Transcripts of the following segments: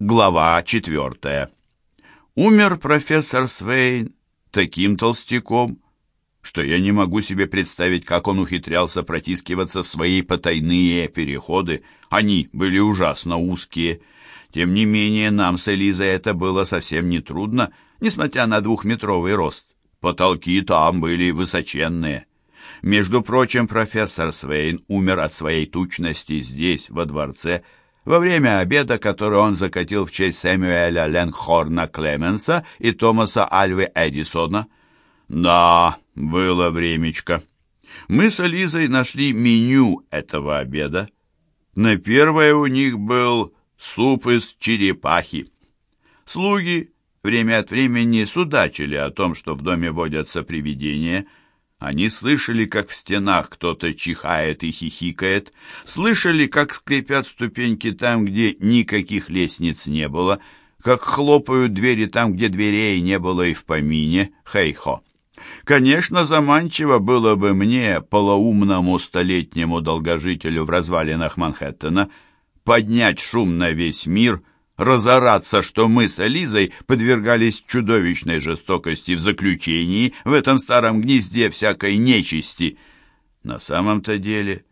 Глава четвертая. Умер профессор Свейн таким толстяком, что я не могу себе представить, как он ухитрялся протискиваться в свои потайные переходы. Они были ужасно узкие. Тем не менее, нам с Элизой это было совсем не трудно, несмотря на двухметровый рост. Потолки там были высоченные. Между прочим, профессор Свейн умер от своей тучности здесь, во дворце, во время обеда, который он закатил в честь Сэмюэля Ленхорна Клеменса и Томаса Альвы Эдисона. Да, было времечко. Мы с Ализой нашли меню этого обеда. На первое у них был суп из черепахи. Слуги время от времени судачили о том, что в доме водятся привидения – они слышали, как в стенах кто-то чихает и хихикает, слышали, как скрипят ступеньки там, где никаких лестниц не было, как хлопают двери там, где дверей не было и в помине, хей-хо. Конечно, заманчиво было бы мне, полоумному столетнему долгожителю в развалинах Манхэттена, поднять шум на весь мир — разораться, что мы с Элизой подвергались чудовищной жестокости в заключении в этом старом гнезде всякой нечисти. На самом-то деле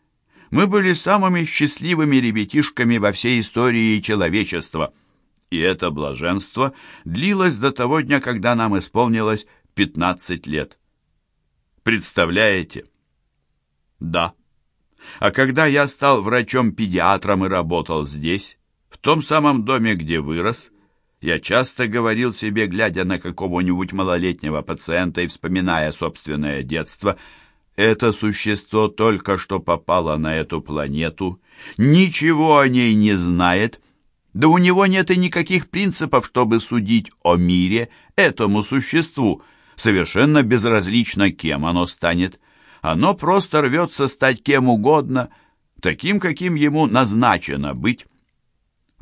мы были самыми счастливыми ребятишками во всей истории человечества. И это блаженство длилось до того дня, когда нам исполнилось 15 лет. Представляете? Да. А когда я стал врачом-педиатром и работал здесь, в том самом доме, где вырос, я часто говорил себе, глядя на какого-нибудь малолетнего пациента и вспоминая собственное детство, это существо только что попало на эту планету, ничего о ней не знает, да у него нет и никаких принципов, чтобы судить о мире этому существу, совершенно безразлично, кем оно станет. Оно просто рвется стать кем угодно, таким, каким ему назначено быть.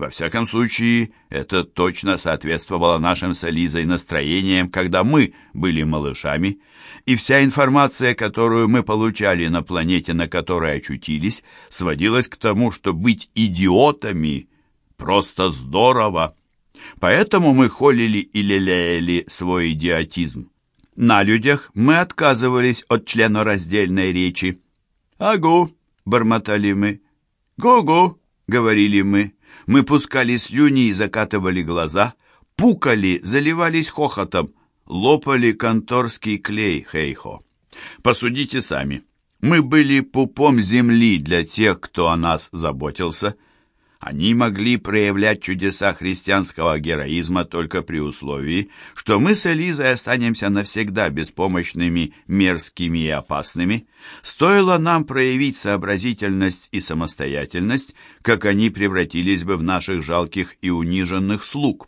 Во всяком случае, это точно соответствовало нашим с Элизой настроениям, когда мы были малышами, и вся информация, которую мы получали на планете, на которой очутились, сводилась к тому, что быть идиотами просто здорово. Поэтому мы холили и лелеяли свой идиотизм. На людях мы отказывались от членораздельной речи. «Агу!» — бормотали мы. «Гу-гу!» — говорили мы. Мы пускали слюни и закатывали глаза, пукали, заливались хохотом, лопали конторский клей, хейхо. Посудите сами. Мы были пупом земли для тех, кто о нас заботился — они могли проявлять чудеса христианского героизма только при условии, что мы с Элизой останемся навсегда беспомощными, мерзкими и опасными. Стоило нам проявить сообразительность и самостоятельность, как они превратились бы в наших жалких и униженных слуг.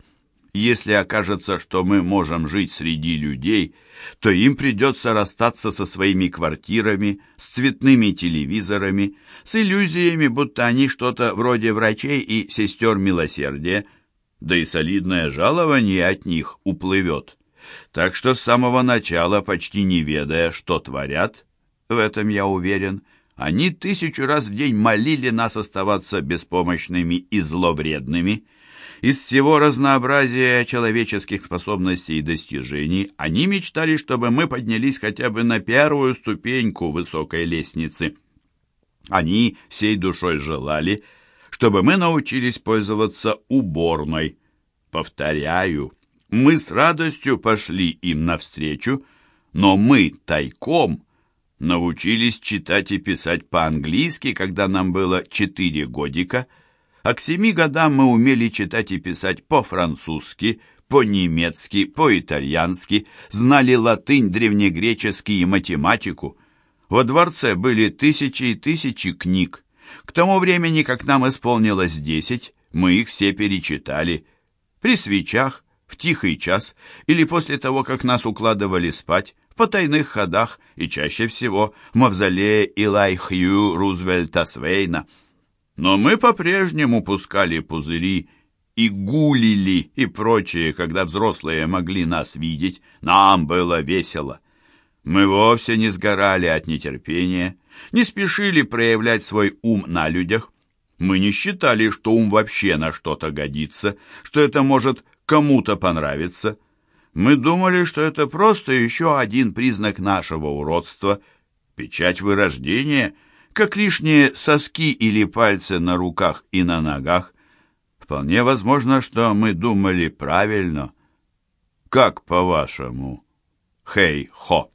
Если окажется, что мы можем жить среди людей, то им придется расстаться со своими квартирами, с цветными телевизорами, с иллюзиями, будто они что-то вроде врачей и сестер милосердия, да и солидное жалование от них уплывет. Так что с самого начала, почти не ведая, что творят, в этом я уверен, они тысячу раз в день молили нас оставаться беспомощными и зловредными, из всего разнообразия человеческих способностей и достижений они мечтали, чтобы мы поднялись хотя бы на первую ступеньку высокой лестницы. Они всей душой желали, чтобы мы научились пользоваться уборной. Повторяю, мы с радостью пошли им навстречу, но мы тайком научились читать и писать по-английски, когда нам было четыре годика – а к семи годам мы умели читать и писать по-французски, по-немецки, по-итальянски, знали латынь, древнегреческий и математику. Во дворце были тысячи и тысячи книг. К тому времени, как нам исполнилось десять, мы их все перечитали. При свечах, в тихий час или после того, как нас укладывали спать, в потайных ходах и чаще всего в мавзолее Илай Хью Рузвельта Свейна – но мы по-прежнему пускали пузыри и гулили и прочее, когда взрослые могли нас видеть. Нам было весело. Мы вовсе не сгорали от нетерпения, не спешили проявлять свой ум на людях. Мы не считали, что ум вообще на что-то годится, что это может кому-то понравиться. Мы думали, что это просто еще один признак нашего уродства, печать вырождения, как лишние соски или пальцы на руках и на ногах. Вполне возможно, что мы думали правильно. Как по-вашему? Хей-хо.